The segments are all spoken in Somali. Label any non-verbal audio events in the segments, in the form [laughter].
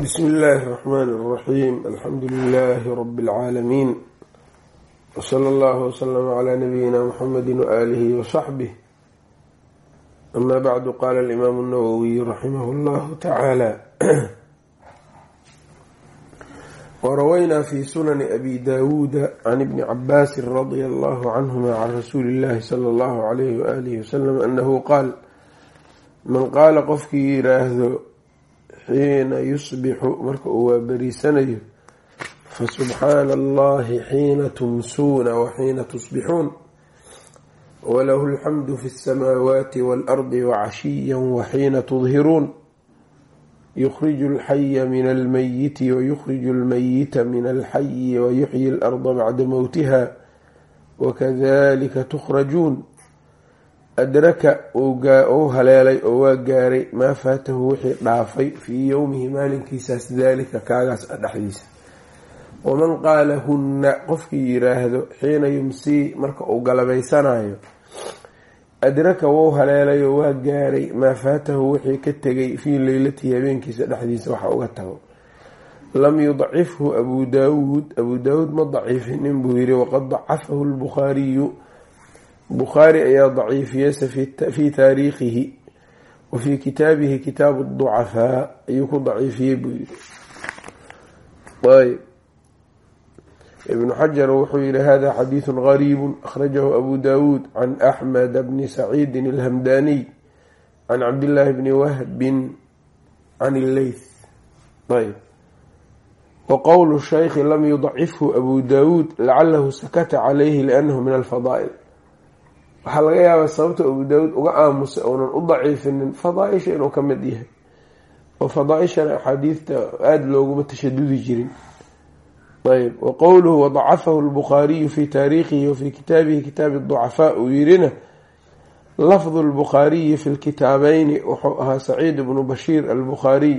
bsmi illaahi الرحmn الرaxيm alxamdu لlh rb اlcaalamiin wslى اllah wslm عlى nabiyina mxamedi وآlih وصaxbih ama bعdu qala اlimam الnawwiy raximah اllah tacaalى wrawaynaa fi sunani abi dawuuda can ibni cabaasi radia allahu canhuma can rasuuli اllahi salى اllahu عalyh walih waslm anahu qaal man qaala qofkii yiraahdo xiina yusbixu marka uu waaberiisanayo fasubxaana allahi xiina tumsuuna waxiina tusbixuun walahu alxamdu fi اsamaawaati waalardi wacashiya waxiina tudhiruun yukhriju alxaya min almayiti wayukhriju almayita min alxayi wayuxyi alarda bacda mowtiha wakadalika tukhrajuun adraka uu haleelay oo waa gaaray maa faatahu wixii dhaafay fii yowmihi maalinkiisaas daalika kaagaas dhexdiisa waman qaala hunna qofkii yiraahdo xiina yumsii marka uu galabaysanayo adraka wou haleelay oo waa gaaray maa faatahu wixii ka tegay fii leylatihi habeenkiisa dhexdiisa waxa uga tago lam yudacifhu abuu daawuud abuu daawuud ma daciifinin buu yiri waqad dacafahu lbukhaariyu bukhaari ayaa daciifiyeyse fii taariikhihi wa fii kitaabihi kitaabu ducafaa ayuu ku daciifiyey buu yiri ayb ibnu xajar wuxuu yihi hada xadiidu gariibu akhrajahu abu dawuud can axmed bni saciidin alhamdaniy can cabdillaahi bni wahbin can illeyth ayb wa qowlu shaykhi lam yudacifhu abu dawuud lacalahu sakata calayhi liannahu min alfadaa'il waxaa laga yaabaa sababta abu daawuud uga aamusay ounan u daciifinin fadaa-isha inuu ka mid yahay. Oo fadaa-ishana axaadiidta looguma tashadudi jirin. Ayb wa wadacafahu lbukhaariyu fi taariikhihi wafii kitaabihi kitaabi ducafaa uu yirina lafdu lbukhaariyi fi lkitaabeyni wuxuu ahaa saciid bnu bashiir albukhaariy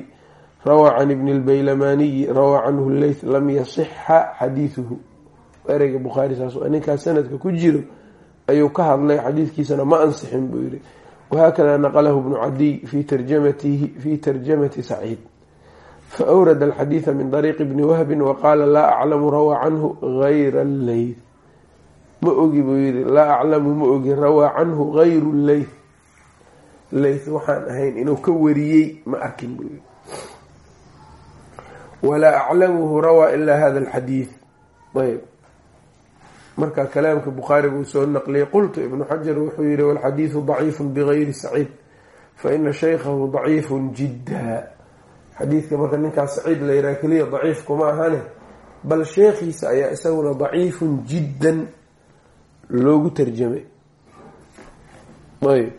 rawaa can ibni lbaylamaniyi rawaa canhu leyth lam yasixa xadiiduhu ereyga bukhaari saas ninkaas sanadka ku jiro ayuu ka hadlay xadiidkiisana ma ansixin buu yihi wahakada naqlahu bnu cadiy fi tarjamatihi fi tarjamati saciid. Faawrada alxadiida min dariiqi bni wahbin waqaala laa aclamu rawaa canhu gayra leyth ma ogi buu yihi laa aclamu ma ogi rawaa canhu gayru leyth leyth waxaan ahayn inuu ka wariyey ma arkin buu yihi walaa aclamuhu rawaa ilaa hada alxadiid ayb marka kalaamka bukhaari buu soo naqliyay qultu ibnu xajar wuxuu yihi walxadiidu daciifu bigayri saciid fa ina shaykhahu daciifun jidda. Xadiidka marka ninkaas saciid la yiraha keliya daciif kuma ahane bal sheekhiisa ayaa isaguna daciifun jiddan loogu tarjamay. Ayb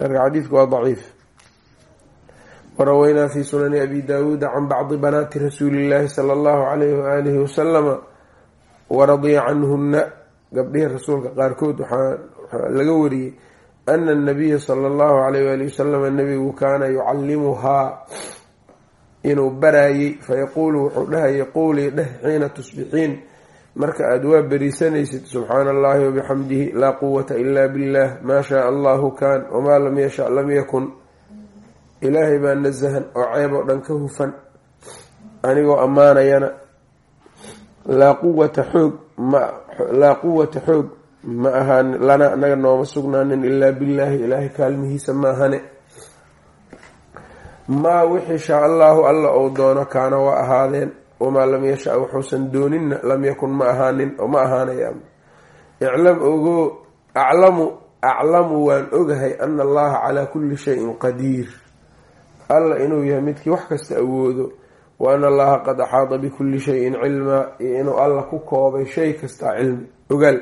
marka xadiidku waa daciif. Waraweynaa fi sunani abi daawuuda can bacdi banaati rasuuli llaahi sala allahu alayhi waaalihi wasalama waradiya canhuna gabdhihii rasuulka qaarkood waxaa laga wariyey ana anabiya sala allahu alayh waali wasalama nabigu kaana yucallimuhaa inuu baraayey fayaquulu wuxuu dhahayay quulii dheh xiina tusbixiin marka aada waa beriisanaysid subxaana allahi wabixamdihi laa quwata ila billah maa shaa allahu kaan wamaa lam yasha lam yakun ilaahay baa nasahan oo ceeb oo dhan ka hufan anigoo ammaanayana laa quwata xoog laa quwata xoog ma ahaan lana anaga nooma sugnaanin ilaa billaahi ilaahay kaalmihiisa maahane maa wixii shaa allaahu alla ou doono kaana waa ahaadeen wamaa lam yasha wuxuusan dooninna lam yakun ma ahaanin oo ma ahaanaya iclam ogo aclamu aclamu waan ogahay ana allaha calaa kulli shayin qadiir. Alla inuu yahay midkii wax kasta awoodo wa ana allaha qad axaada bikulli shayin cilmaa iyo inuu alla ku koobay shay kastaa cilmi ogaal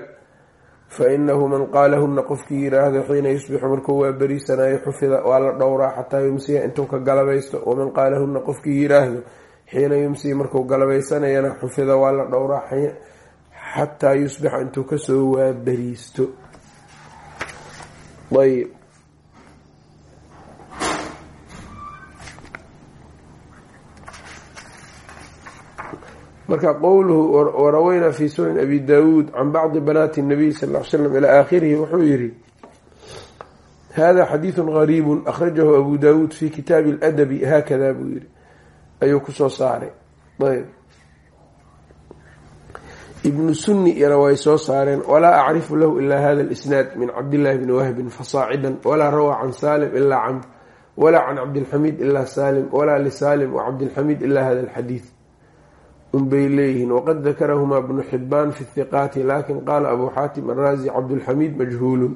fa inahu man qaalahuna qofkii yiraahdo xiina yusbixu markuu waa beriisanayo xufida waa la dhowraa xataa yumsiya intuu ka galabaysto waman qaalahuna qofkii yiraahdo xiina yumsiya markuu galabaysanayana xufida waa la dhowraa xataa yusbixa intuu ka soo waaberiisto marka qowluhu waraweynaa fi sunan abi daawuud can bacdi banaati nabiy sal l slam ilaa aakhirihi wuxuu yihi hada xadiidu gariibu akhrajahu abu daawuud fi kitaabi ladabi haakada buu yihi ayuu ku soo saaray. Ayb. Ibnu sunni iyana way soo saareen walaa acrifu lahu ilaa hada lisnaad min cabdillahi bni wahbin fasaacidan walaa rawaa can salim ilaa camr walaa can cabdilxamiid ilaa salim walaa lisaalim wacabdilxamiid ilaa hada alxadiid unbay leeyihiin. Waqad dakarahumaa bnu xibaan fi hiqaati laakiin qaala abu xaatim araazi cabdulxamiid majhuulun.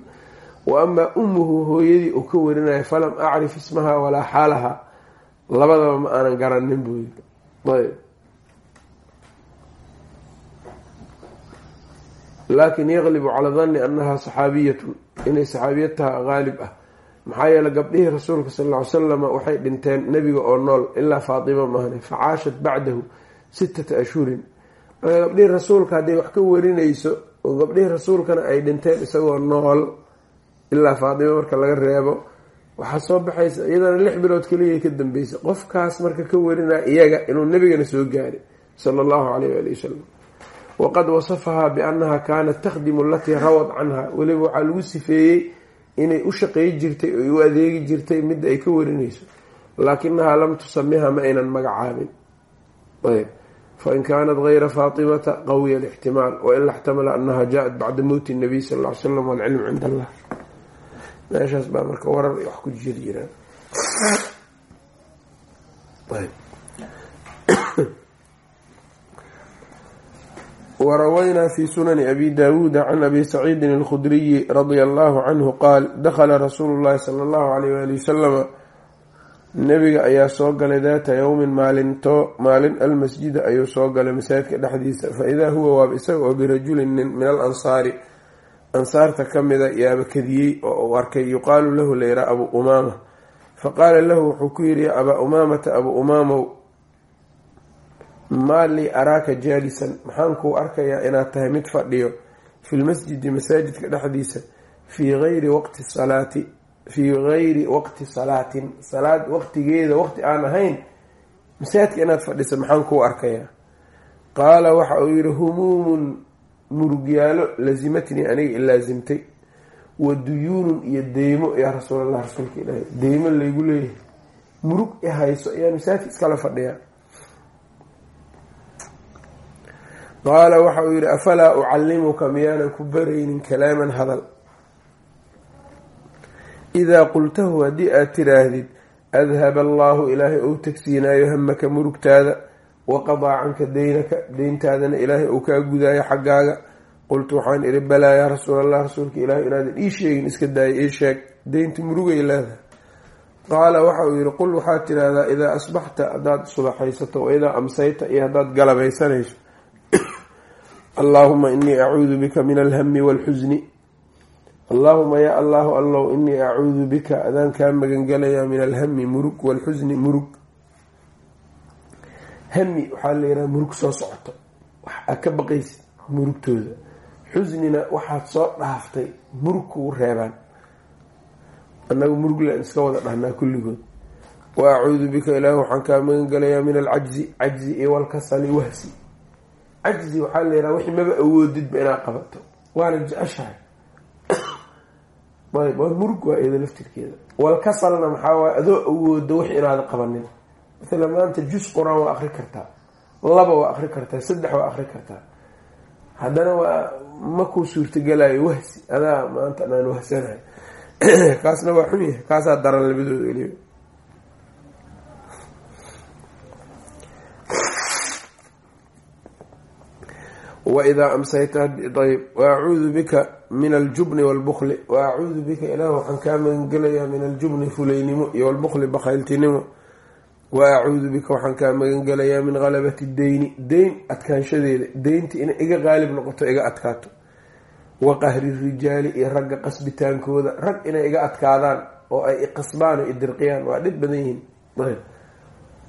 Wa amaa hooyadii uu ka warinaya falam acrif ismaha walaa xaalaha. Labadaba ma aanan garanin buu yiri ayb. Laakin yaqlibu calaa danni annahaa saxaabiyatun. Inay saxaabiyad taha qaalib ah. Maxaa yeele gabdhihii rasuulka sal ly salama waxay dhinteen nebiga oo nool ilaa faatima mahne fa caashat bacdahu sittata ashhurin gabdhihii rasuulka hadday wax ka warinayso oo gabdhihii rasuulkana ay dhinteen isagoo nool ilaa faatima marka laga reebo waxaa soo baxaysa iyadana lix bilood keliya ka dambeysay. Qofkaas marka ka warinaya iyaga inuu nebigana soo gaaray sala allahu caleyh waali wasalam waqad wasafahaa biannaha kaanat takhdimu alatii rawad canha weliba waxaa lagu sifeeyey inay u shaqeey jirtay oy u adeegi jirtay midda ay ka warinayso. Laakinahaa lam tusamiha ma aynan magacaabin fain kaanat gayra faatimata qawiya alixtimaal waila ixtamala annaha jaaءat bacda mowti nabiy sal ly slam walcilmu cind allah meeshaas baa marka warar wax ku jir jiraan warawaynaa fi sunani abi daawuuda can abi saciidin alkhudriyi radia allahu canhu qaal dakhala rasuulu llahi sala allahu alayh waali wasalama nabiga ayaa soo galay daata yowmin maalinto maalin almasjida ayuu soo galay masaajidka dhexdiisa. Fa idaa huwa waaba isaga oo birajulin nin min al ansaari ansaarta ka mida yaaba kadiyey oo uu arkay yuqaalu lahu layraa abu umaama. Fa qaala lahu wuxuu ku yidhi ya abaa umaamata abu umaamow maa lii araaka jaalisan? Maxaan kuu arkayaa inaad tahay mid fadhiyo fi lmasjidi masaajidka dhexdiisa fii gayri waqti salaati fii gayri waqti salaatin. Salaad waqtigeeda waqti aan ahayn masaajidka inaad fadhisa maxaan kuu arkayaa? Qaala waxa uu yihi humuumun murugyaalo lazimatnii aniga ilaasimtay wa duyuunun iyo deymo yaa rasuulallah rasuulka ilaahi deymo laygu leeyahay. Murug i hayso ayaan masaajidka iskala fadhiyaa. Qaala waxa uu yihi afalaa ucallimuka miyaanan ku baraynin kalaaman hadal idaa qultahu haddii aad tiraahdid adhaba allaahu ilaahay ou tagsiinaayo hamaka murugtaada waqadaa canka deynaka deyntaadana ilaahay ou kaa gudaayo xaggaaga qultu waxaan ihi balaa yaa rasuul allah rasuulka ilaahay inaadan ii sheegin iska daaya ii sheeg deynta murugay leedahay qaala waxa uu yihi qul waxaad tidhaahdaa idaa asbaxta haddaad subaxaysato wa idaa amsayta iyo haddaad galabaysanayso allaahuma inii acuudu bika min alhami waalxusni allaahuma yaa allahu allow inii acuudu bika adaan kaa magangalayaa min alhami murug waalxusni murug. Hami waxaa la yidhaha murug soo socoto. Wax aad ka baqaysid murugtooda. Xusnina waxaad soo dhaaftay murug kugu reebaan. Annagu muruglaan iska wada dhahnaa kulligood. Wa acuudu bika ilaah waxaan kaa magangalayaa min alcajzi cajzi iyo walkasali wahsi. Cajzi waxaa la yidhaha wixii maba awoodidba inaad qabato. Waana jeceshahay ayb waa murug waa iyada laftirkeeda. Walkasalna maxaa waaye adoo awoodo wix inaada qabanin. Maala maanta jus qur'aan waa akri kartaa. Laba waa akri kartaa. Saddex waa akri kartaa. Haddana waa makuu suurtagalayo wahsi. Adaa maanta dhaan wahsanahay. [clears throat] Kaasna waa xun yahay. Kaasaa daran labadooda weliba waidaa amsayta ayb waacuudu bika min aljubni waalbukli wa acuudu bika ilaah waxaan kaa magangelayaa min aljubni fulaynimo iyo walbukli bakhayltinimo wa acuudu bika waxaan kaa magangelayaa min halabati deyni deyn adkaanshadeeda deynta inay iga qaalib noqoto iga adkaato wa qahri rijaali iyo ragga qasbitaankooda rag inay iga adkaadaan oo ay iqasbaan o idirqiyaan waa dhib badan yihiin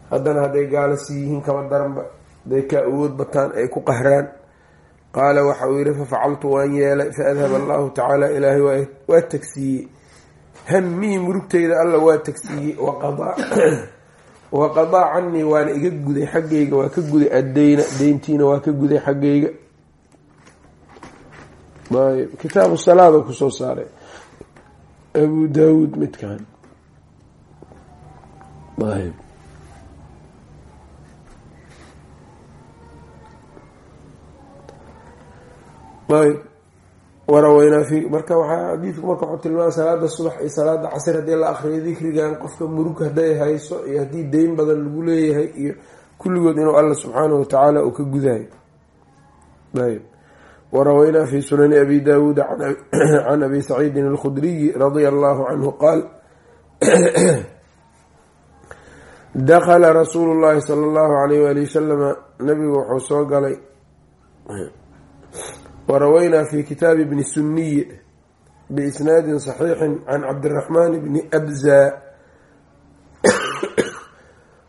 haddana hadday gaalasi yihiin kaba daranba haday kaa awood bataan ay ku qahraan qaala waxa uu yihi fafacaltu waan yeelay faadhaba allahu tacaala ilaahay waa tagsiiyey hammii murugtayda alla waa tagsiiyey waqadaa [clears throat] canii waana iga guday xaggayga waa ka guday addeyna deyntiina waa ka guday xaggayga. Kitaabu salaada ku soo saaray. Abu daawuud midkan waraweynaa fi marka waxaa xadiidku marka wuxuu tilmaama salaada subax iyo salaada casir haddii la akriyo dikrigan qofka murug hadday hayso iyo haddii deyn badan lagu leeyahay iyo kulligood inuu alla subxaanahu watacaala uu ka gudayo. Ayb waraweynaa fi sunani abi daawuuda can abi saciidin alkhudriyi radia allahu canhu qaal dakala rasuulu llahi sala allahu alayh wali wasalama nabigu wuxuu soo galay waraweynaa fi kitaabi bni suniy biisnaadin saxiixin can cabdiraxmaan bni abza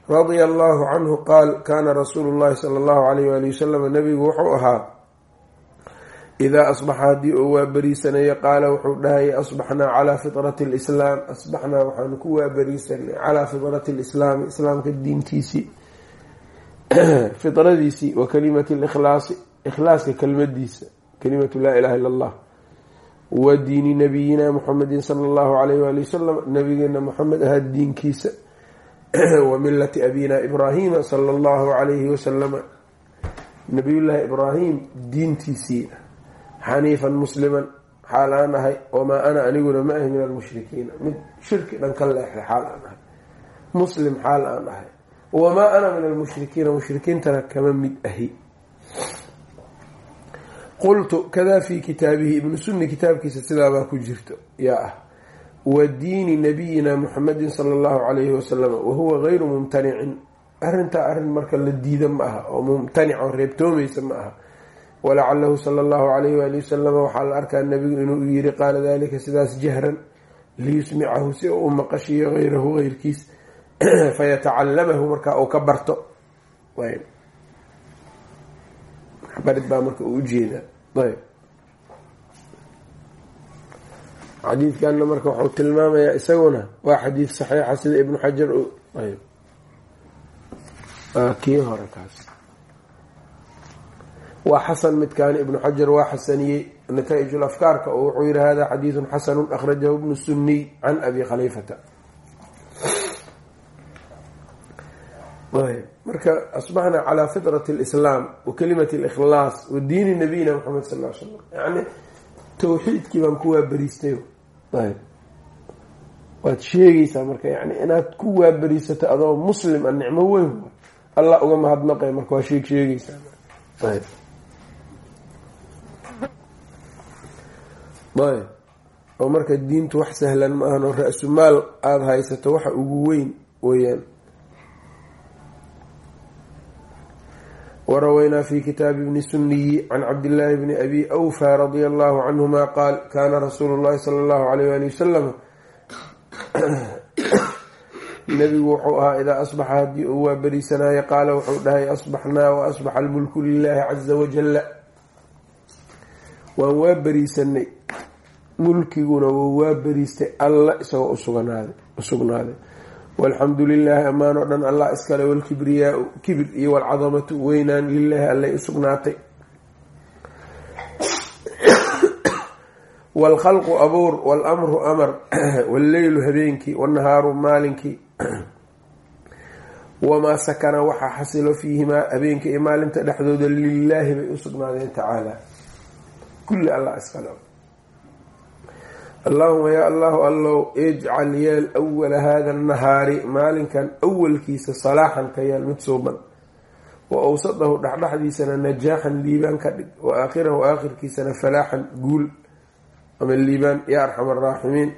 radia allahu canhu qaal kaana rasuulu llahi sala allahu alayh wali wasalam nabigu wuxuu ahaa idaa asbaxa haddii uu waaberiisanayo qaala wuxuu dhahayay asbaxnaa calaa fitrati lislaam asbaxnaa waxaanu ku waaberiisanay calaa fitrati lislaami islaamka diintiisii fitradiisii wa kalimati likhlaasi ikhlaaska kelmadiisa kalimatu laa ilaha illa allah wa diini nabiyina muxamedin sala allahu alayh waali wasalam nabigeena muxamed ahaa diinkiisa wa milati abina ibraahima sala allahu alayhi wasalama nabiyullaahi ibraahim diintiisii xaniifan musliman xaal aan ahay wamaa ana aniguna ma ahi min almushrikiina mid shirki dhan ka leexday xaal aan ahay muslim xaal aan ahay wamaa ana min almushrikiina mushrikiintana kama mid ahi qultu kadaa fii kitaabihi ibnu sunni kitaabkiisa sidaabaa ku jirto. Yaa ah wa diini nabiyina muxamedin sala allahu calayhi wasalam wahuwa gayru mumtanicin arrintaa arrin marka la diida ma aha oo mumtanic oo reebtoomaysa ma aha. Walacalahu sala allahu calayhi waali wasalama waxaa la arkaa nabigu inuu yiri qaala dalika sidaas jahran liyusmicahu si uu maqashiyo hayrahu heyrkiis [clears throat] fayatacalamahu markaa uu ka barto. Barid baa marka uu u jeedaa ayb. Xadiidkanna marka wuxuu tilmaamayaa isaguna waa xadiid saxiixa sida ibnu xajar ayb. Kii hore kaas. Waa xasan midkaani ibnu xajar waa xasaniyey. Nataa'ij afkaarka oo wuxuu yihi hada xadiidun xasanu akhrajahu ibnu suniy can abi khaliifata marka asbaxna calaa fitrat lislaam wa kalimati likhlaas wa diini nabiyina maxamed sal slam yani tawxiidkii baan ku waaberiistay waad sheegaysaa marka yani inaad ku waaberiisato adoo muslim a nicmo weyn. Allah uga mahadnaqay marka waa sheeg sheegaysaa. Ayb. Oo marka diintu wax sahlan ma ahan oo ra-sumaal aada haysato waxa ugu weyn weyaan waraweynaa fi kitaabi bni suniyi can cabdillaahi bni abi awfa radia allahu canhuma qaal kaana rasuulu llahi sala allahu alayh wali wasalam nabigu wuxuu ahaa idaa asbaxa haddii uu waa beriisanaayo qaala wuxuu dhahay asbaxnaa wa asbaxa almulku lilahi caza wajalla waan waa beriisanay mulkiguna wuu waa beriistay alla isagoo usugnaaday walxamdu lilaahi ammaan oo dhan allah iskale walkibriyaau kibir iyo walcadamatu weynaan lilaahi allay usugnaatay waalkhalqu abuur waalamru amar [clears throat] walleylu habeenkii wannahaaru maalinkii wamaa sakana waxaa xasilo fiihimaa habeenka iyo maalinta dhexdooda lilaahi bay usugnaadeen tacaala. Kulli allah iskale allahuma yaa allahu allow ijcal yeel awala hada nahaari maalinkan awalkiisa salaaxan ka yeel mid suuban wa awsadahu dhexdhexdiisana najaaxan liibaan ka dhig. Wa aakhirahu aakhirkiisana falaaxan guul. Ama liibaan. Ya arxam araaximiin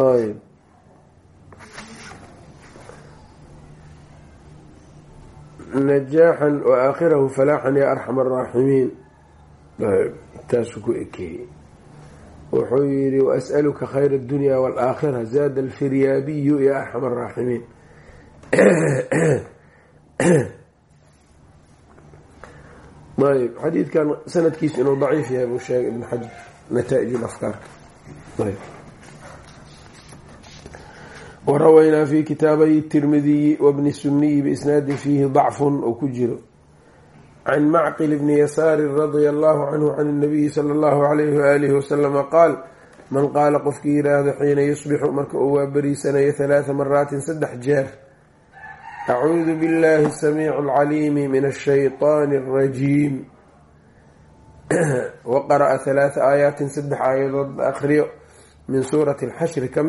ayb najaaxan wa aakhirahu falaaxan ya arxam araaximiin taasuu ku ekeeyey wuxuu yihi waas'aluka khayr addunya waalaakhira zaada alfiryaabiyu ya arxam araaximiin ayb xadiidkan sanadkiisa inuu daciif yahay buu sheegay ibn xajar nataaij afkaarka ayb warawaynaa fi kitaabay tirmidiyi wabni suniyi biisnaadin fiihi dacfun oo ku jiro can macqil bni yasaari radia allahu canhu can nabiyi sala allahu alayhi waalihi wasalama qaal man qaala qofkii yiraahdo xiina yusbixu marka uu waa beriisanayo halaatha maraatin saddex jeer acuudu billahi asamiici alcaliimi min ashaytaani alrajiim wa qara'a halaatha aayaatin saddex aayadood la aqriyo min suurati alxashri ka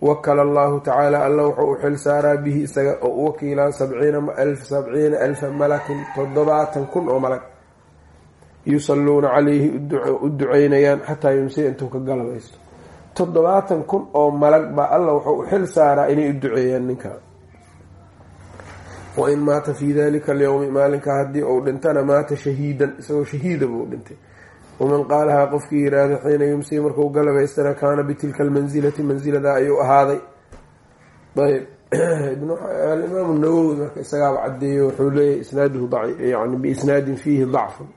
wakala allahu tacaala alla wuxuu u xil saaraa bihi isaga oo u wakiilaa sabciina alfa malakin toddobaatan kun oo malag yusalluuna calayhi u duceynayaan xataa yumsiya intuu ka galabaysto toddobaatan kun oo malag baa alla wuxuu u xil saaraa inay u duceeyaan ninkaa wain maata fii dalika alyowmi maalinka haddii uu dhintana maata shahiidan isagoo shahiida buu dhintay waman qaalahaa qofkii yiraahdo xiina yumsii markuu galabaystana kaana bitilka almansilati mansilada ayuu ahaaday ayb alimaamu nawowi marka isagaaba cadeeyo wuxuu leeyahay isnaaduhu yani biisnaadin fiihi dacfun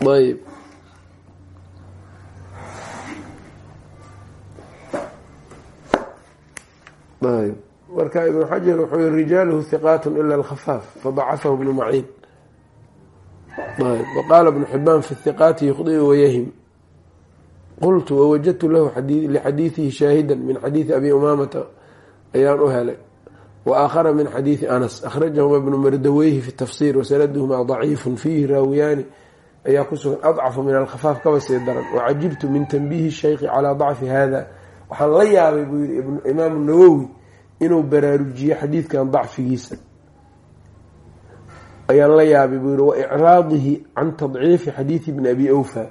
ayb marka ibnu xajar wuxuu yii rijaaluhu hiqaat ila alkhafaaf fadacafahu bnu maciin ayb. Waqaala bnu xibaan fi hiqaati yukhdi wayahim qultu wawajadtu lahu lixadiidihi shaahidan min xadiidi abi umaamata. Ayaan u helay. Wa aakhara min xadiidi anas. Akhrajahuma bnu mardaweyhi fi tafsir wasanaduhuma daciifun fiihi raawiyaani. Ayaa ku sugan adcafu min alkhafaaf kaba sii daran. Wacajibtu min tanbiihi shaykhi calaa dacfi hada waxaan la yaabay buu yihi imaamu nawowi inuu baraarujiyo xadiidkan dacfigiisa ayaan la yaabay buu yihi wa icraadihi can tadciifi xadiidi bni abi awfa.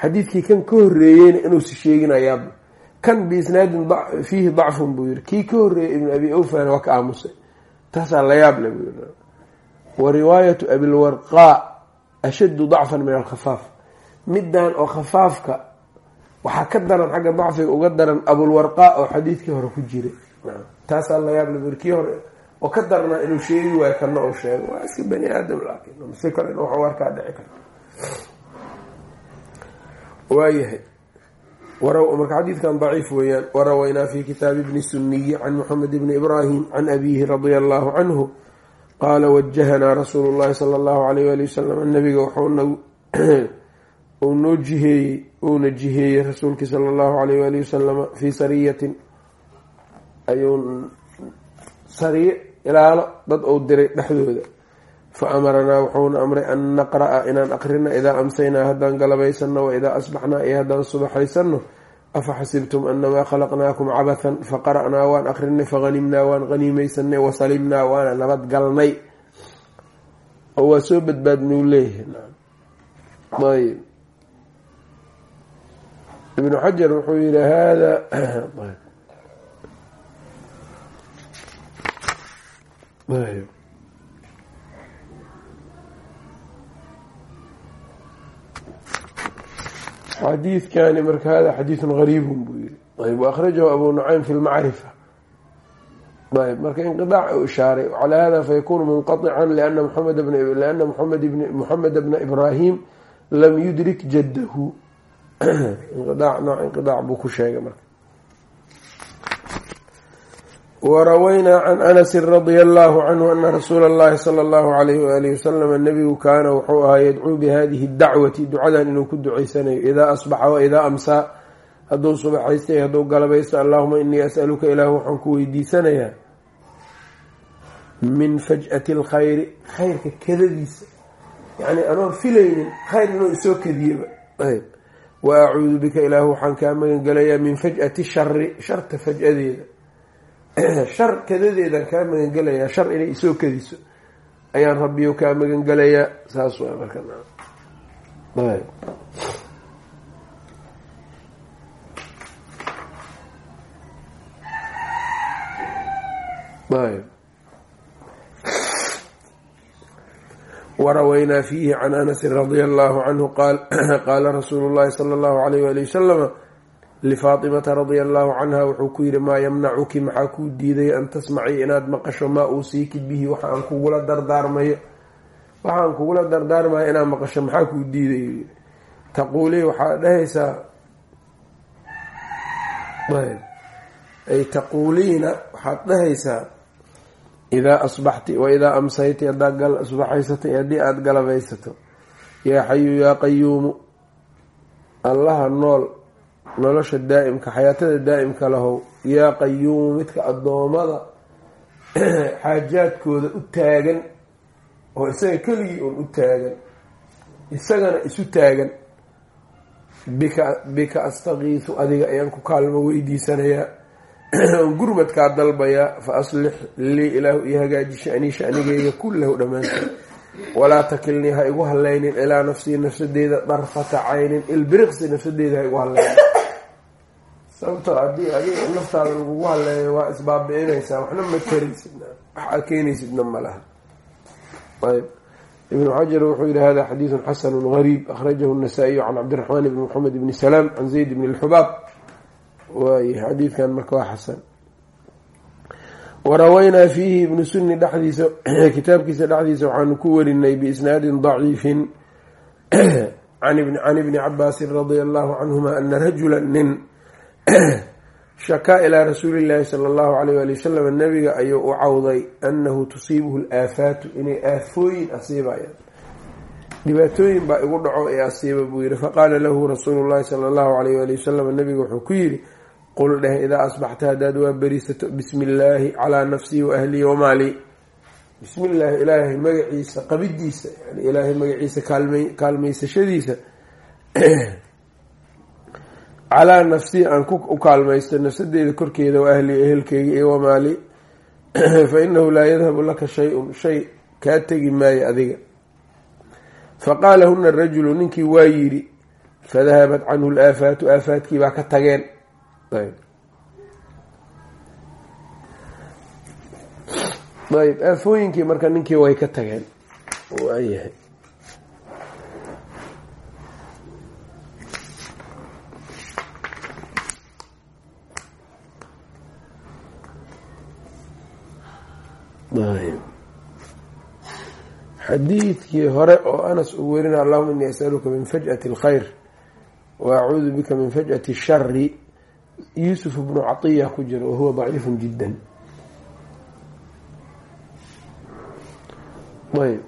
Xadiidkii kan ka horeeyeyna inuusi sheeginayaaba kan biisnaadin fiihi dacfun buu yihi kii ka horeeyey ibn abi awfana waa ka aamusay. Taasaa la yaab le buu yii wa riwaayatu abilwarqaa ashaddu dacfan min alkhafaaf. Midan oo khafaafka waxaa ka daran xagga dacfiga uga daran abulwarqaa oo xadiidkii hore ku jiray. Taasaa la yaab le kii hore oo ka darnaa inuu sheegi waayo kana uu sheego. Waa iska bani aadam laakiin si kale in wax warkaa dhici karta waayahay marka xadiidkan daciif weeyaan warawaynaa fi kitaabi bni suniyi can moxamed bni ibraahim can abiihi radia allahu canhu qaala wajahanaa rasuulu llahi sala allahu alayh wali wasalam nabiga [clears throat] uu noo jiheeyey uuna jiheeyey rasuulkii sala allahu alayh wali wasalama fii sariyatin ayuu sariye ilaalo dad uu diray dhexdooda. Fa amaranaa wuxuuna amray an naqra'a inaan aqrina idaa amsaynaa haddaan galabaysano wa idaa asbaxnaa iyo haddaan subaxaysano afa xasibtum anamaa khalaqnaakum cabathan faqara'naa waan aqrinay fahanimnaa waan haniimeysanay wasalimnaa waana nabad galnay. Oo waa soo badbaadnuu leeyahay. Ibnu xajar wuxuu yihi hada [clears throat] xadiidkani marka hada xadiidun gariibun buu yiri ayb waأkhrajahu abu nucaym fi lmacrifa ayb marka inqiaac u ishaaray calaa hada fayakunu munqaطican lana muxameda bna ibrahim lam yudrik jadahu inqiaac nooc inqiaac buu ku sheegay marka warawaynaa can anasin radia allahu canhu ana rasuula allahi sala allahu alayhi waalihi wasalama nebigu kaana wuxuu ahaa yadcuu bihadihi dacwati ducadan inuu ku ducaysanayo idaa asbaxa wa idaa amsaa hadduu subaxaystay hadduu galabaysta allahuma inii asaluka ilaah waxaan ku weydiisanayaa min faj'ati alkhayri khayrka kadadiisa yani anoon filaynin khayr inuu isoo kadiyeba wa acuudu bika ilaah waxaan kaa magangelayaa min faj'ati shari sharta fajadeeda [clears throat] shar kadadeedaan kaa magangelayaa shar inay isoo kadiso ayaan rabbiyo kaa magangelayaa saas waa marka warawaynaa fiihi can anasin radia allahu canhu qaal [clears throat] qaala rasuulu llahi sala allahu alayh wali wasalama lifaatimata radia allahu canha wuxuu ku yihi maa yamnacuki maxaa kuu diiday an tasmacii inaad maqasho maa uusiikid bihi waxa kugula dardaarmayo waxa aan kugula dardaarmayo inaad maqasho maxaa kuu diiday taquulii waxaad dhahaysaa ay taquuliina waxaad dhahaysaa idaa asbaxti wa idaa amsayti haddaad asbaxaysatay haddii aada galabaysato yaa xayu yaa qayuumu allaha nool nolosha daa'imka xayaatada daa'imka lahow yaa qayuumu midka addoommada [clears throat] xaajaadkooda u taagan oo isaga keligii uun u taagan isagana isu taagan bika bika astakiisu adiga ayaan ku kaalmo weydiisanayaa [clears throat] gurmadkaa dalbayaa fa aslix lii ilaahu iyo hagaaji shanii shanigeyga kullahu dhammaanteed. Walaa takilnii ha igu hallaynin ilaa nafsii nafsadeeda darfata caynin ilbiriqsi nafsadeeda ha igu hallaynin sababtoo haddii adiga naftaada lagugu halleeyo waa isbaabi-inaysaa waxna ma karaysidna wax aad keenaysidna ma laha ayb ibnu xajar wuxuu yihi hada xadiidu xasanu gariib akhrajahu الnasaa-iyu can cabdiraxmaan bni moxamed bni salaam can zayd bni اlxubaab waay xadiidkan marka waa xasan warawaynaa fiihi ibnu suni dhexdiisa [clears throat] kitaabkiisa dhexdiisa waxaanu ku warinay biisnaadin daciifin can [clears throat] ibni cabaasin radia allahu canhuma ana rajula nin [clears throat] shakaa ilaa rasuuli llaahi sala allahu alayh ali wasalam nabiga ayuu u cawday annahu tusiibuhu laafaatu inay aafooyin asiibayaan. Dhibaatooyin baa igu dhaco ee asiiba buu yihi faqaala lahu rasuulu llahi sala allahu alayh ali wasalam nabiga wuxuu ku yidhi qul dheh idaa asbaxta haddaad waa berisato bismi illaahi calaa nafsii wa ahlii wamaalii bismi illaahi ilaahay magaciisa qabidiisa yani ilaahay magaciisa kaalmaysashadiisa [clears throat] calaa nafsii aan u kaalmaysto nafsadeeda korkeeda wa ahlii ehelkeyga iyo wamaali [clears throat] fa inahu laa yadhabu laka shay-un shay kaa tegi maayo adiga. Faqaala huna rajulu ninkii waa yidhi fadahabat canhu laafaatu aafaadkii baa ka tageen. Ayb. Aafooyinkii marka ninkii way ka tageen. Waayahay xadiidkii hore oo anas uu werina allahuma inii asaluka min faj'ati alkhayr wa acuudu bika min faj'ati ashari yuusuf bnu catiya ku jira wahuwa daciifun jiddan. Ayb.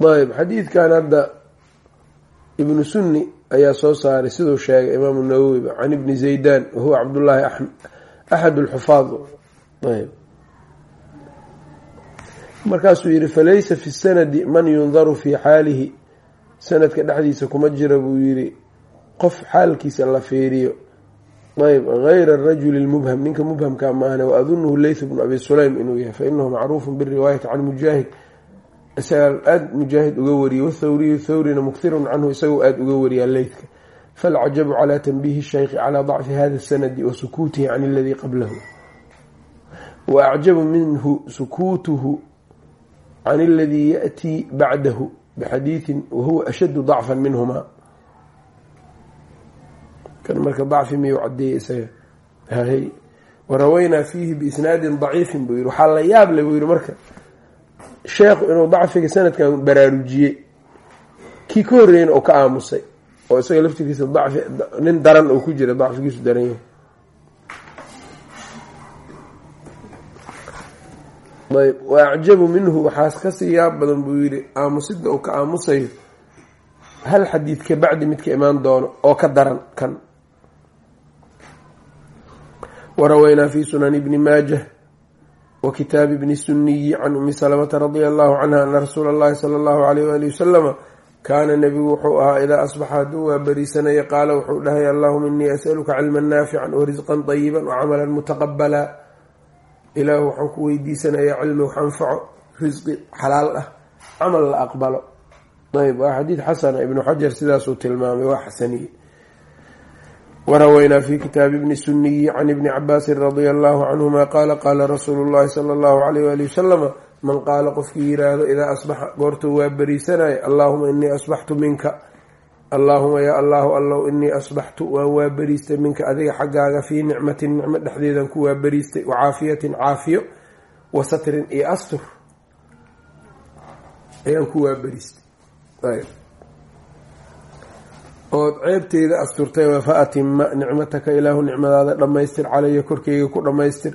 Ayb. Xadiidkan hadda ibnu sunni ayaa soo saaray siduu sheegay imaamu nawowiba can ibni zaydan wahuwa cabdullaahi axad lxufaad markaasuu yihi falaysa fi sanadi man yundaru fii xaalihi. Sanadka dhexdiisa kuma jira buu yihi qof xaalkiisa la fiiriyo. Ayb gayra arajuli lmubham ninka mubhamka maahne waadunuhu leyth bnu abi sulaym inuu yahay fainahu macruufu biriwaayati can mujaahid isagaa aada mujaahid uga wariyey wathawriyu thawrina mukthirun canhu isagoo aada uga wariyaa leythka falcajabu calaa tanbiihi shaykhi calaa dacfi hada sanadi wa sukuutihi can aladii qablahu. Wa acjabu minhu sukuutuhu can aladii yaأtii bacdahu bixadiidin wahuwa ashaddu dacfan minhuma kan marka dacfi miyuu cadeeyey isaga? Warawaynaa fiihi biisnaadin daciifin buu yihi waxaa la yaab le buu yihi marka sheekhu inuu dacfiga sanadkan baraarujiyey kii ka horreeyana oo ka aamusay oo isaga laftirkiisa dacfi nin daran oo ku jira dacfigiisu daran yahay. Ayb wa minhu waxaas ka sii yaab badan buu yihi aamusida uu ka aamusayo hal xadiid ka bacdi midka imaan doono oo ka daran kan. Warawaynaa fi sunan ibni maajah wa kitaabi bni suniyi can umi salamata radia allahu canha ana rasuula allahi sala allahu alayh waali wasalama kaana nebigu wuxuu ahaa idaa asbaxa hadduu waa beriisanaya qaala wuxuu dhahay allahuma inii asaluka cilman naafican warisqan طayiban wacamalan mutaqabala ilaahu waxaan ku weydiisanayaa cilmi wax anfaco risqi xalaal ah camal la aqbalo ayb waa xadiid xasana ibnu xajar sidaasuu tilmaamay waa xasaniye warawaynaa fi kitaabi bni suniyi can ibni cabaasin radia allahu canhuma qaala qaala rasuulu llahi sala allahu alayh wali wasalama man qaala qofkii yiraahdo idaa asbaxa goortuu waa beriisanaya allaahuma inii asbaxtu minka allaahuma yaa allahu allow inii asbaxtu waan waa beriistay minka adiga xaggaaga fii nicmatin nicmo dhexdeedan ku waa beriistay wa caafiyatin caafiyo wa satrin iyo astur ayaan ku waa beriistay ood ceebteyda asturtay fa atima nicmataka ilaahu nicmadaada dhammaystir calaya korkeyga ku dhammaystir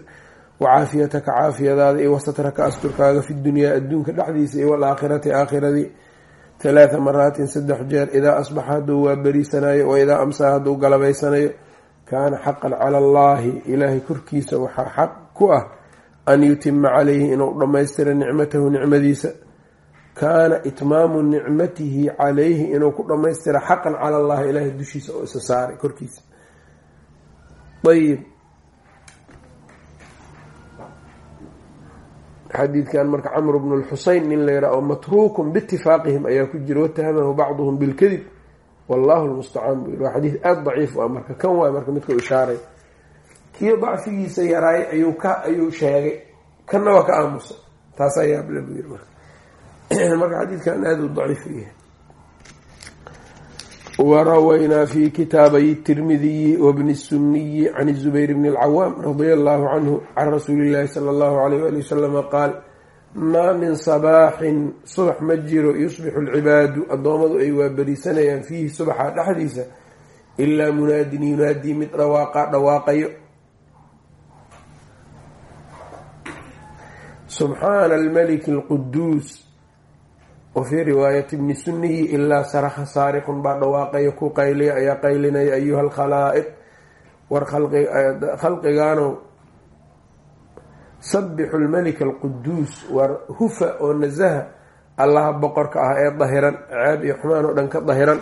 wacaafiyataka caafiyadaada iyo wasatraka asturkaaga fi dunyaa adduunka dhexdiisa iyo walaakhirati aakhiradii talaata maraatin saddex jeer idaa asbaxa hadduu waa beriisanayo wa idaa amsaa hadduu galabaysanayo kaana xaqan cala allaahi ilaahay korkiisa waxaa xaq ku ah an yutima calayhi inuu dhammaystira nicmatahu nicmadiisa kaana itmaamu nicmatihi calayhi inuu ku dhammaystira xaqan cala allahi ilaahay dushiisa oo isa saaray korkiisa. Ayib xadiidkan marka camr bnu lxuseyn nin la yidhaha oo matruukun biitifaaqihim ayaa ku jira watahamahu bacduhum bilkadib. Wallahu lmustacaan buu yiri waa xadiid aada daciif u ah marka kan waay marka midka ishaaray. Kii dacfigiisa yaraay ayuu ka ayuu sheegay. Kanna waa ka aamusa. Taasaa yaable buu yiri marka [clears throat] marka xadiidkan aada u daciif yahay. Warawaynaa fi kitaabayi tirmidiyi wabni suniyi can zubayr bni اlcawaam radia allahu canhu can rasuuli llahi sala allahu alayh ali wasalama qaal maa min sabaaxin subax ma jiro yusbixu lcibaadu addoommadu ay waaberisanayaan fiihi subaxa dhexdiisa ilaa munaadin yunaadii mid dhawaaqa dhawaaqayo subxaana almaliki alquduus wafii riwaayati bni sunniyi ilaa saraka saariqun baa dhawaaqaya ku qayliya ayaa qaylinaya ayuha alkhalaa'iq war khalqigaanow sabixu lmalika alquduus war hufa oo nasaha allaha boqorka ah ee dahiran ceeb iyo xumaan oo dhan ka dahiran.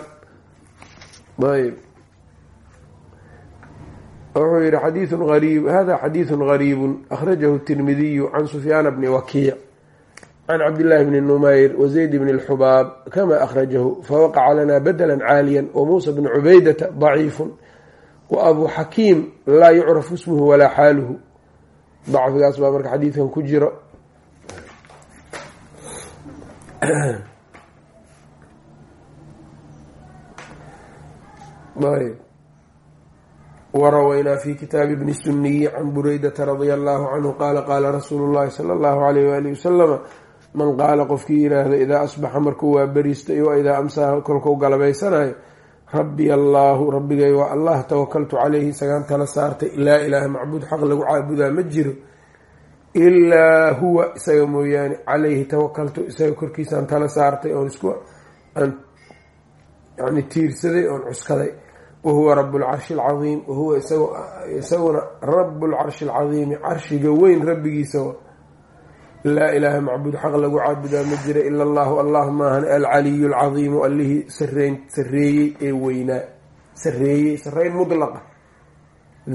Ayb wuxuu yihi xadiiun ariib can cabdillaahi bni numayr wazayd bni lxubaab kama akhrajahu fawaqaca lanaa badela caaliya wamuusa bni cubaydata daciifun wa abuu xakiim laa yucrafu ismuhu walaa xaaluhu dacfigaas baa marka xadiidkan ku jiro warawaynaa fi kitaabi bni suniyi can buraydata radia allahu canhu qaala qaala rasuulu llahi sala allahu alayh waalihi wasalama man qaala qofkii yiraahdo idaa asbaxa markuu waa beriistay wa idaa amsaa kolkuu galabaysanayo rabbi allaahu rabbigay waa allah tawakaltu caleyhi isagaan tala saartay laa ilaaha macbuud xaq lagu caabudaa ma jiro ilaa huwa isaga mooyaane caleyhi tawakaltu isaga korkiisaan tala saartay oon isku yani tiirsaday oon cuskaday. Wahuwa rabu lcarshi alcadiim wahuwa isaguna rabu lcarshi alcadiimi carshiga weyn rabbigiisa laa ilaaha macbuud xaq lagu caabudaa ma jira ila allahu. Allah maahan alcaliyu alcadiimu allihii sareen sareeyey ee weynaa. Sareeyey sareyn mudlaqa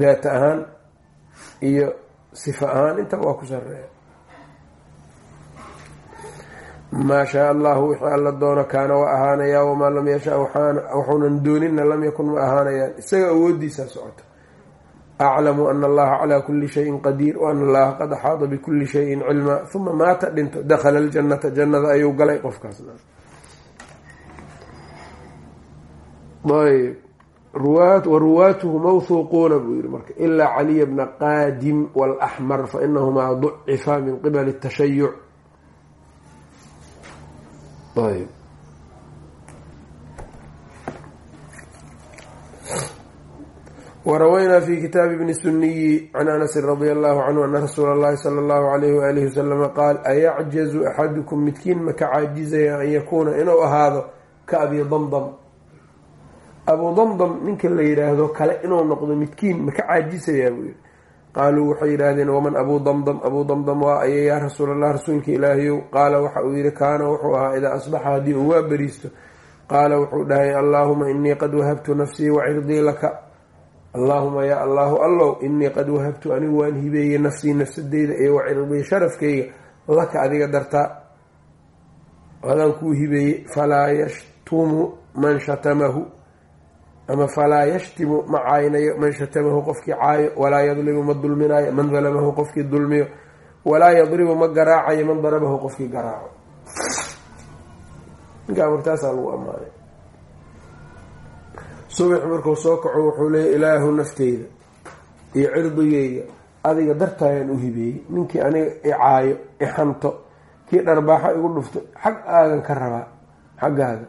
daata ahaan iyo sifa ahaan intaba waa ku sareeya maa shaa allahu wixii alla doono kaana waa ahaanayaa wamaa lam yasha waxuunan doonina lam yakun ma ahaanayaan. Isaga awoodiisaa socota aclamu ana allaha calaa kuli shayin qadiir wa ana allaha qad axaada bikuli shayin cilmaa uma maata dhinto dakhala aljannata jannada ayuu galay qofkaasna ayb waruwaatuhu mawhuuquuna buu yihi marka ilaa caliya bna qaadim walaxmar fainahumaa ducifa min qibali tashayuc warawaynaa fi kitaabi bni suniyi can anasin radia allahu canhu ana rasuula allahi sala allahu alayhi waalihi wasalama qaal ayacjazu axadukum midkiin maka caajizaya an yakuuna inuu ahaado ka abi damdam abuu damdam ninka la yidhaahdo kale inuu noqdo midkiin maka caajisayaa buu yihi qaaluu waxay yidhaahdeen waman abuu damdam abuu damdam waa aya yaa rasuulallah rasuulka ilaahiyow qaala waxa uu yihi kaana wuxuu ahaa idaa asbaxa haddii uu waa qaala wuxuu dhahay allaahuma inii qad wahabtu nafsii wacirdii laka allaahuma yaa allaahu allow inii qad wahabtu anigu waan hibeeyey nafsii nafsadeyda iyo wacirdii sharafkayga laka adiga dartaa adaan kuu hibeeyey falaa yashtumu man shatamahu ama falaa yashtimu ma caaynayo man shatamahu qofkii caayo walaa yadlimu ma dulminaayo man dalamahu qofkii dulmiyo walaa yadribu ma garaacayo man darabahu qofkii garaaco. Ninkaa martaasaa lagu ammaanay subax markuu soo kaco wuxuu leeya ilaahu nafteyda iyo cirdigeyga adiga dartaayaan u hibeeyey. Ninkii aniga i caayo i xanto kii dharbaaxo igu dhufto xag aagan ka rabaa xaggaaga.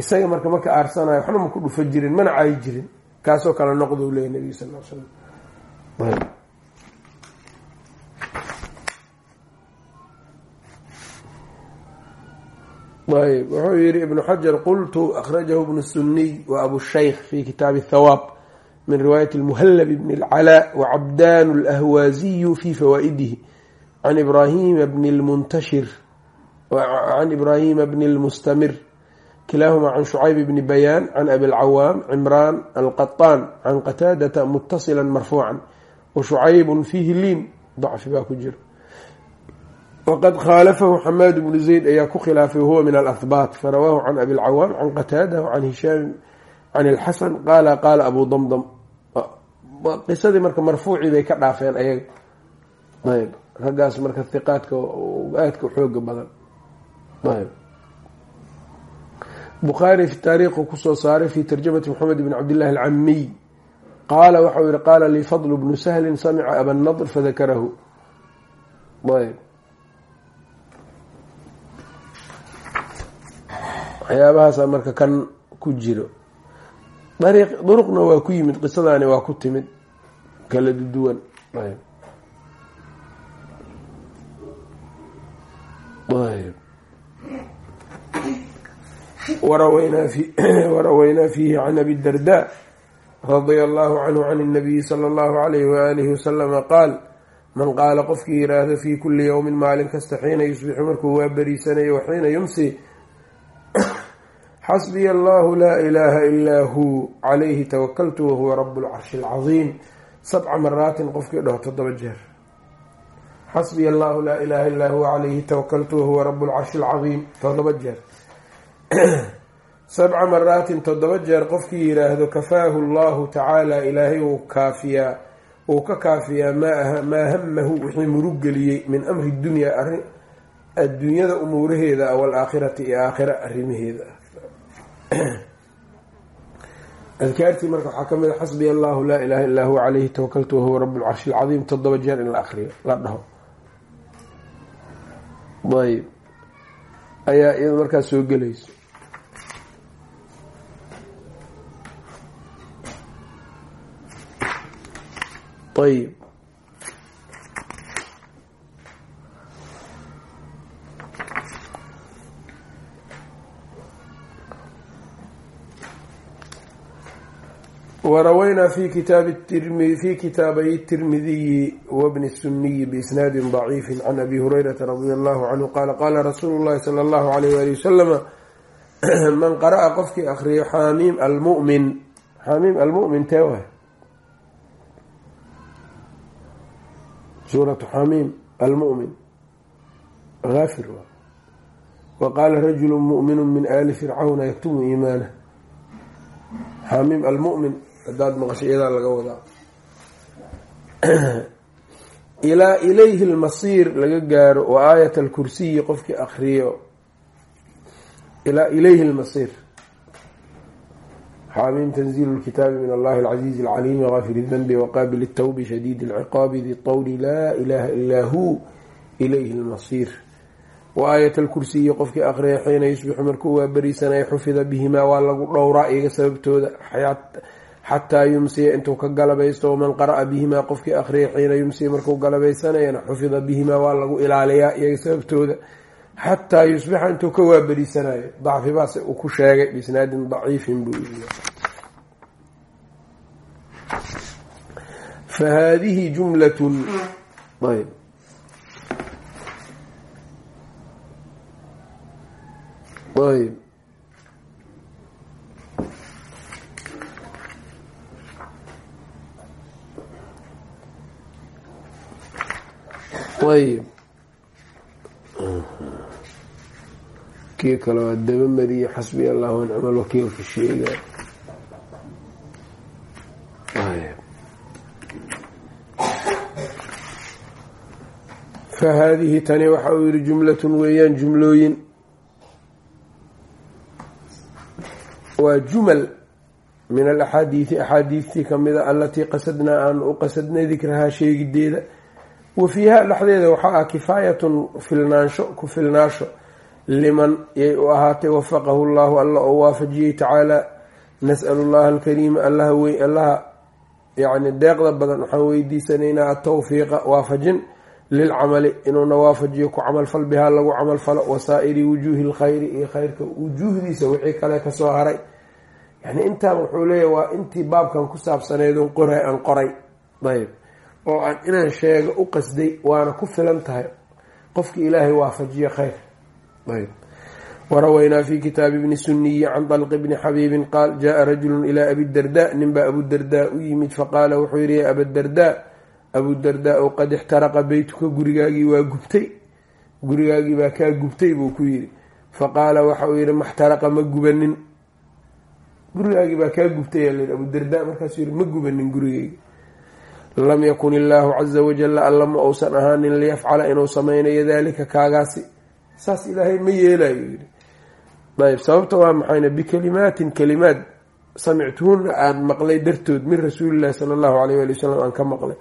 Isaga marka marka aarsanayo waxna ma ku dhufa jirin mana caayi jirin. Kaasoo kale noqdou leeya nabiga sal l slam ayb wuxuu yihi ibnu xajar qultu akhrajahu ibnu suniy wa abushaykh fi kitaabi athawaab min riwaayati muhallab bni اlcalaa wacabdaanu alahwaaziyu fi fawaa'idihi. Can ibraahima bni lmuntashir can ibraahima bni lmustamir kilaahuma can shucayb bni bayaan can abi lcawaam cimraan alqaطaan can qataadata mutasila marfuucan wa shucaybun fiihi liin. Dacfi baa ku jira waqad khaalafahu xamaad bnu zayd ayaa ku khilaafay wahuwa min alahbaat farawaahu can abi lcawaam can qataada can hishaam can ilxasan qaala qaala abu damdam qisadii marka marfuucii bay ka dhaafeen ayaga ayb raggaas marka hiqaadka aadka xooga badan ayb bukhaari fi taariikhu ku soo saaray fi tarjamati maxamed bn cabdillahi alcamiy qaala waxau yihi qaala lii fadl bnu sahlin samica abanadr fadakarahu ayb waxyaabahaasa marka kan ku jiro. Duruqna waa ku yimid qisadaani waa ku timid kala duwan. [clears throat] Warawaynaa fiihi can abi darda radia allahu canhu can اnabiyi sala allahu alayh waalihi wasalama qaal man qaala qofkii yiraahdo fii kuli yowmin maalin kasta xiina yusbixu markuu waa beriisanayo waxiina yumsi xasbiya allahu laa ilaaha ilaa huu calayhi tawakaltu wahuwa rabu lcarshi alcadiim sabca maraatin qofkii dhaho toddoba jeer. Xasbiya allahu laa ilaaha illaa huwa calayhi tawakaltu wahuwa rabu lcarshi alcadiim toddoba jeer. [clears throat] Sabca maraatin toddoba jeer qofkii yiraahdo kafaahu allahu tacaala ilaahay wuu kaafiyaa wuu ka kaafiyaa maa hamahu wixii muruggeliyey min amri dunyaa adduunyada umuuraheeda waalaakhirati iyo aakhira arrimaheeda [clears throat] adkaartii marka waxaa ka mid a xasbiya allahu laa ilaha illaa huwa calayhi tawakaltu wahuwa rabu lcarshi alcadiim toddoba jeer in la akriyo la dhaho. Ayb ayaa iyada markaas soo gelayso. Ayb warawaynaa fi kitaabay tirmidiyi wabni suniyi biisnaadi daciifi can abi hurayrata radia allahu canhu qaala qaala rasuulu llahi sala allahu alayh wali wasalama man qara'a qofkii akriyo xaamiim almumin xaamiim almumin tee waay suuratu xamiim almumin aafir wa qaala rajulu muminu min aali fircawna yaktumu iimaanah xaamiim almumin hadaad maqasho iyadaa laga wadaa. Ilaa ilayhi lmasiir laga gaaro wa aayat alkursiyi qofkii akriyo ilaa ilayhi lmasiir xaamiim tanziilu lkitaabi min allahi alcaziizi alcaliimi gaafiri danbi waqaabil اtawbi shadiid alciqaabi di طawli laa ilaha ilaa hu ilayhi lmasiir wa aayat alkursiyi qofkii akriya xiina yusbixu markuu waa beriisanaya xufida bihimaa waa lagu dhowraa iyaga sababtooda xataa yumsiya intuu ka galabaysto waman qara'a bihimaa qofkii akhriya xiina yumsiya markuu galabaysanayana xufida bihimaa waa lagu ilaaliyaa iyaga sababtooda. Xataa yusbixa intuu ka waaberiisanayo dacfibaas uu ku sheegay biisnaadin daciifin buu yii fa haadihi jumlatun ayb. Ayb ayb kii kale waa daba mariye xasbi allah wanicma alwakiilka sheega fa haadihi tani waxa uu yihi jumlatun weeyaan jumlooyin. Waa jumal min alaxaadiidi axaadiistii kamida alatii qasadnaa aan u qasadnay dikrahaa sheegideeda wa fiiha dhexdeeda waxaa ah kifaayatun filnaansho ku filnaasho liman yay u ahaatay wafaqahu llahu alla oo waafajiyey tacaala. Nas'alu llaha alkariima allaha yani deeqda badan waxaan weydiisanaynaa atawfiiqa waafajin lilcamali inuuna waafajiyo ku camalfal bihaa lagu camalfalo wasaa'iri wujuuhi lkhayri iyo khayrka wujuuhdiisa wixii kale ka soo haray. Yani intaa wuxuu leeyahy waa intii baabkan ku saabsaneydon qoray aan qoray. Ayb oo aan inaan sheego u qasday waana ku filan tahay. Qofki ilaahay waafajiyo khayr. Warawaynaa fi kitaabi bni suniyi can dalqi bni xabiibin qaal jaءa rajulu ilaa abidarda ninbaa abudardaa u yimid faqaala wuxuu yihi ya abadardaa abudardaa o qad ixtaraqa beytuka gurigaagii waa gubtay. Gurigaagii baa kaa gubtay buu ku yidhi. Faqaala waxa uu yihi maxtaraqa ma gubanin gurigaagii baa kaa gubtay yaa abudardaa markaasuu yihi ma gubanin gurigeyga lam yakun illaahu caza wajala alla ma uusan ahaanin liyafcala inuu sameynayo dalika kaagaasi. Saas ilaahay ma yeelayo yidhi. Ayb sababta waa maxayna? Bikalimaatin kalimaad. Samictuhuna aan maqlay dartood min rasuulillahi sala allahu alayh ali wasalam aan ka maqlay.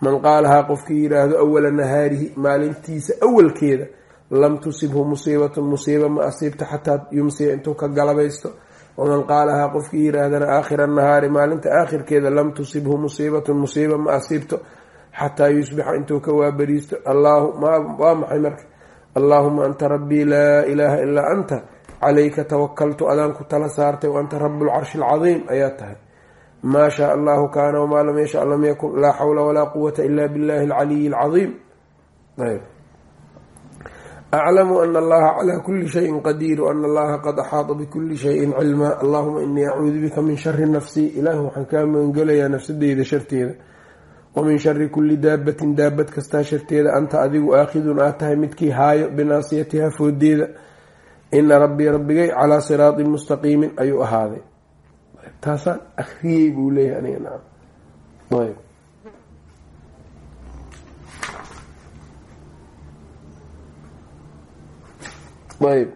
Man qaalahaa qofkii yidhaahdo awala nahaarihi maalintiisa awalkeeda lam tusibhu musiibatun musiiba ma asiibta xataa yumsiya intuu ka galabaysto waman qaalahaa qofkii yidhaahdana aakhira nahaari maalinta aakhirkeeda lam tusibhu musiibatun musiiba ma asiibto xataa yusbixa intuu ka waabariisto waa maxay marka allaahuma anta rabbii laa ilaaha ilaa anta calayka tawakaltu adaan ku tala saartay wa anta rabu lcarshi alcadiim ayaa tahay maa shaa allahu kaana wamaa lam yasha lam yakun laa xawla walaa quwata ila billahi alcaliyi alcadiim aclamu ana allaha calaa kuli shayin qadiir waana allaha qad axaata bikuli shayin cilmaa allahuma inii acuudu bika min shari nafsii ilaahu waxaan kaa magangelayaa nafsadeyda sharteeda wamin shari kulli daabatin daabad kastaa sharteeda anta adigu aakhidun aad tahay midkii haayo binaasiyatiha foodeeda ina rabbii rabbigay calaa siraatin mustaqiimin ayuu ahaaday taasaan akriyey buu leeyahay aniga nacam ayb ayb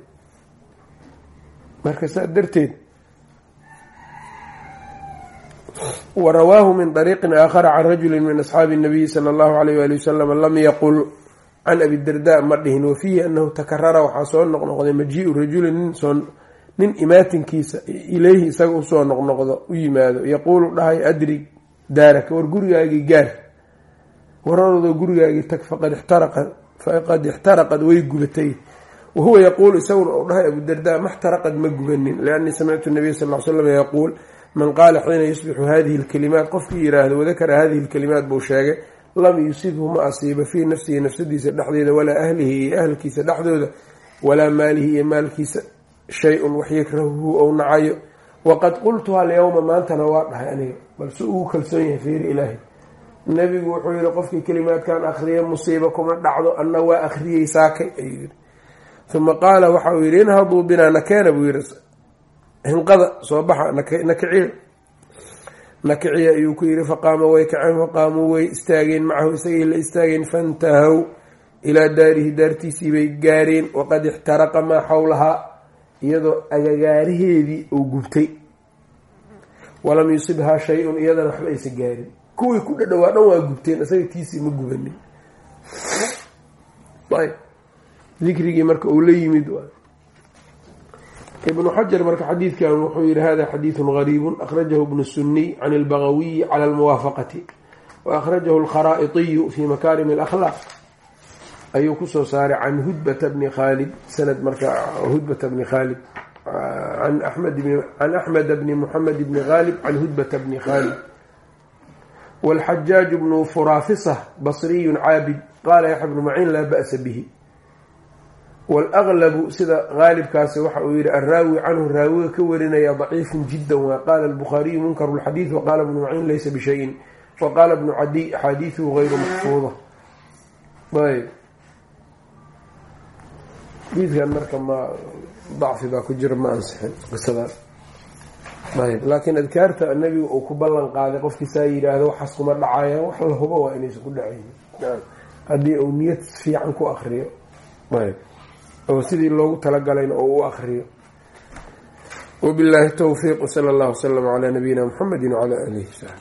marka saa darteed warawaahu min طariiqin aakhara can rajuli min asxaabi الnabiyi salى اllahu alayh wali wasalam lam yaqul can abidarda ma dhihin wafiihi anahu takarara waxaa soo noqnoqday majiiu rajuli nin imaatinkiisa ileyhi isaga usoo noqnoqdo u yimaado yaquulu dhahay adrig daaraka war gurigaagii gaar warardo gurigaagii tag faqad ixtaraqad way gubatay wahuwa yaquulu isaguna uu dhahay abudarda ma xtaraqad ma gubanin liannii samictu nabiy sal l slam yaquul man qaala xiina yusbixu hadihi lkalimaat qofkii yiraahdo wadakara hadihi lkalimaat buu sheegay lam yusibhu ma asiiba fii nafsihi nafsadiisa dhexdeeda walaa ahlihi iyo ahlkiisa dhexdooda walaa maalihi iyo maalkiisa shay-un wax yakrahuhu ou nacayo waqad qultuha alyawma maantana waa dhahay aniga balse ugu kalsoon yahay fiiri ilaahay nabigu wuxuu yihi qofkii kalimaadkan akriya musiiba kuma dhacdo anna waa akhriyey saakay ayuu yihi uma qaala waxa uu yihi inhaduu binaa nakeena buu yihi hinqada soo baxa nakiciya nakiciya ayuu ku yihi faqaama way kaceen faqaamuu way istaageen macahu isagay la istaageen faintahaw ilaa daarihi daartiisii bay gaareen waqad ixtaraqa maa xawlahaa iyadoo agagaaraheedii uu gubtay walam yusibhaa shay-un iyadana waxba aysa gaarin kuwii ku dhadhowaa dhan waa gubteen isaga tiisii ma gubanin dikrigii marka uu la yimid ibnu xajar marka xadiidkan wuxuu yihi hada xadiidu gariibu akhrajahu ibnu suniy can albagawiyi cala almuwaafaqati waahrajahu alkharaa'iطiyu fi makaarimi alakhlaaq. Ayuu ku soo saaray can hudbata bni khaalid sanad marka hudbata bni khaalid an axmed bni muxamed bni khaalib can hudbata bni khaalid. Wاlxajaaj bnu furaafisa basriyu caabid qaala yaxya bnu maciin laa ba'sa bihi wاlaglabu sida gaalibkaasi waxa uu yihi araawi canhu raawiga ka warinaya daciifun jida waa qaala albukhaariyu munkaru lxadiid waqaala bnu maciin laysa bishayin waqaala bnu cadiy axaadiiduhu gayru maxfuuda ayb xadiidkan marka ma dacfi baa ku jira ma ansixin qisadan ayb laakiin adkaarta nabiga uu ku ballan qaaday qofkii saa yidhaahdo waxaas kuma dhacayaan wax la hubo waa inaysan ku dhacayn haddii uu niyad fiican ku akriyo ayb oo sidii loogu talagalayna oo u akriyo wabillahi towfiiq wsala allahu waslama calaa nabiyina muxamedi wcala alihi wsaxbi